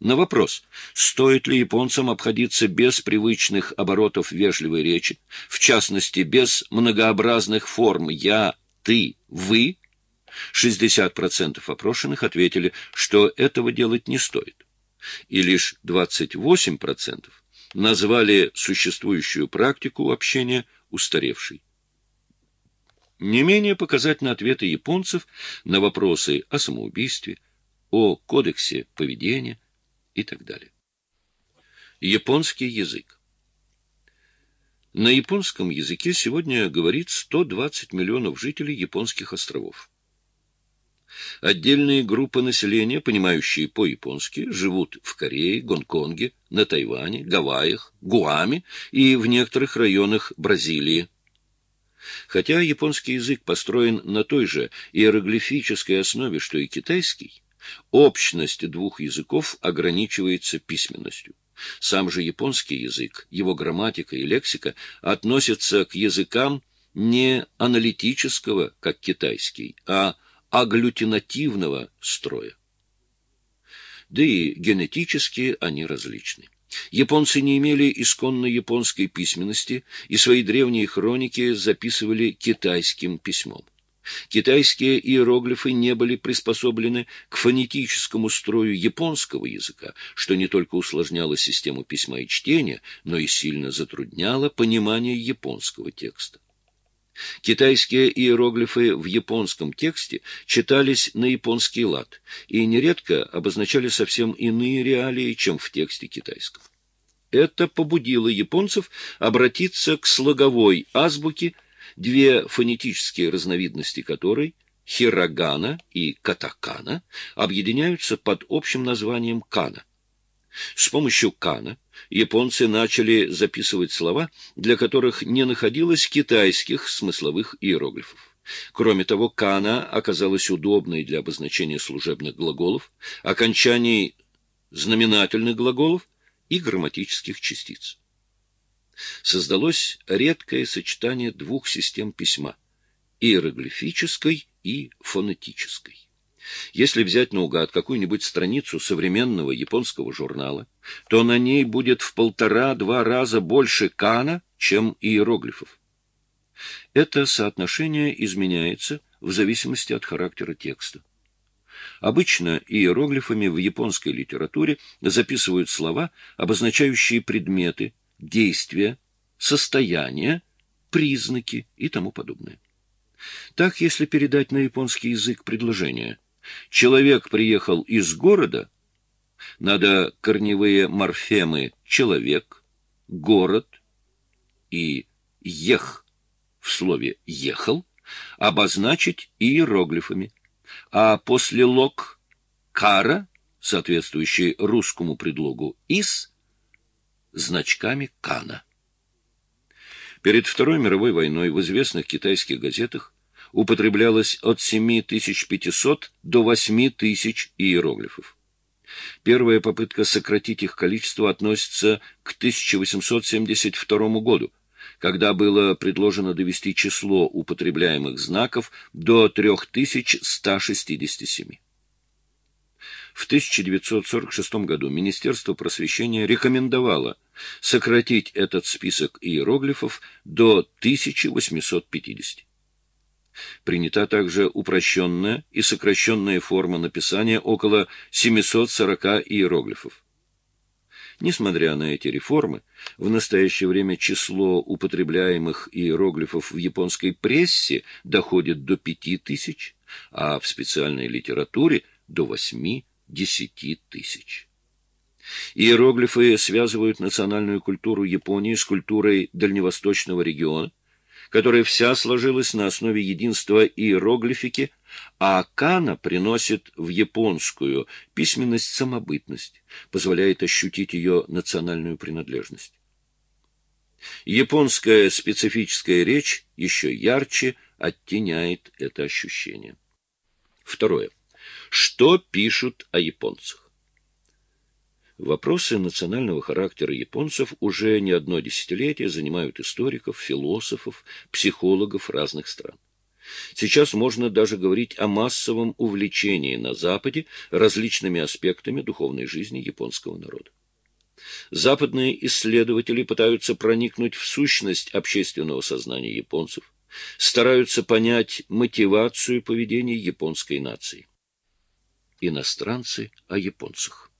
На вопрос, стоит ли японцам обходиться без привычных оборотов вежливой речи, в частности, без многообразных форм «я», «ты», «вы», 60% опрошенных ответили, что этого делать не стоит. И лишь 28% назвали существующую практику общения устаревшей. Не менее показательны ответы японцев на вопросы о самоубийстве, о кодексе поведения, и так далее. Японский язык. На японском языке сегодня говорит 120 миллионов жителей японских островов. Отдельные группы населения, понимающие по-японски, живут в Корее, Гонконге, на Тайване, Гавайях, Гуаме и в некоторых районах Бразилии. Хотя японский язык построен на той же иероглифической основе, что и китайский, Общность двух языков ограничивается письменностью. Сам же японский язык, его грамматика и лексика относятся к языкам не аналитического, как китайский, а агглютинативного строя. Да и генетически они различны. Японцы не имели исконно японской письменности и свои древние хроники записывали китайским письмом. Китайские иероглифы не были приспособлены к фонетическому строю японского языка, что не только усложняло систему письма и чтения, но и сильно затрудняло понимание японского текста. Китайские иероглифы в японском тексте читались на японский лад и нередко обозначали совсем иные реалии, чем в тексте китайском. Это побудило японцев обратиться к слоговой азбуке две фонетические разновидности которой, хирогана и катакана, объединяются под общим названием кана. С помощью кана японцы начали записывать слова, для которых не находилось китайских смысловых иероглифов. Кроме того, кана оказалась удобной для обозначения служебных глаголов, окончаний знаменательных глаголов и грамматических частиц создалось редкое сочетание двух систем письма – иероглифической и фонетической. Если взять наугад какую-нибудь страницу современного японского журнала, то на ней будет в полтора-два раза больше кана, чем иероглифов. Это соотношение изменяется в зависимости от характера текста. Обычно иероглифами в японской литературе записывают слова, обозначающие предметы, действия, состояния, признаки и тому подобное. Так, если передать на японский язык предложение «человек приехал из города», надо корневые морфемы «человек», «город» и «ех» в слове «ехал» обозначить иероглифами, а после «лог» «кара», соответствующий русскому предлогу «из», значками Кана. Перед Второй мировой войной в известных китайских газетах употреблялось от 7500 до 8000 иероглифов. Первая попытка сократить их количество относится к 1872 году, когда было предложено довести число употребляемых знаков до 3167. В 1946 году Министерство просвещения рекомендовало сократить этот список иероглифов до 1850. Принята также упрощенная и сокращенная форма написания около 740 иероглифов. Несмотря на эти реформы, в настоящее время число употребляемых иероглифов в японской прессе доходит до 5000, а в специальной литературе – до 8 десяти тысяч. Иероглифы связывают национальную культуру Японии с культурой дальневосточного региона, которая вся сложилась на основе единства иероглифики, а кана приносит в японскую письменность самобытность, позволяет ощутить ее национальную принадлежность. Японская специфическая речь еще ярче оттеняет это ощущение. Второе. Что пишут о японцах? Вопросы национального характера японцев уже не одно десятилетие занимают историков, философов, психологов разных стран. Сейчас можно даже говорить о массовом увлечении на Западе различными аспектами духовной жизни японского народа. Западные исследователи пытаются проникнуть в сущность общественного сознания японцев, стараются понять мотивацию поведения японской нации. Иностранцы о японцах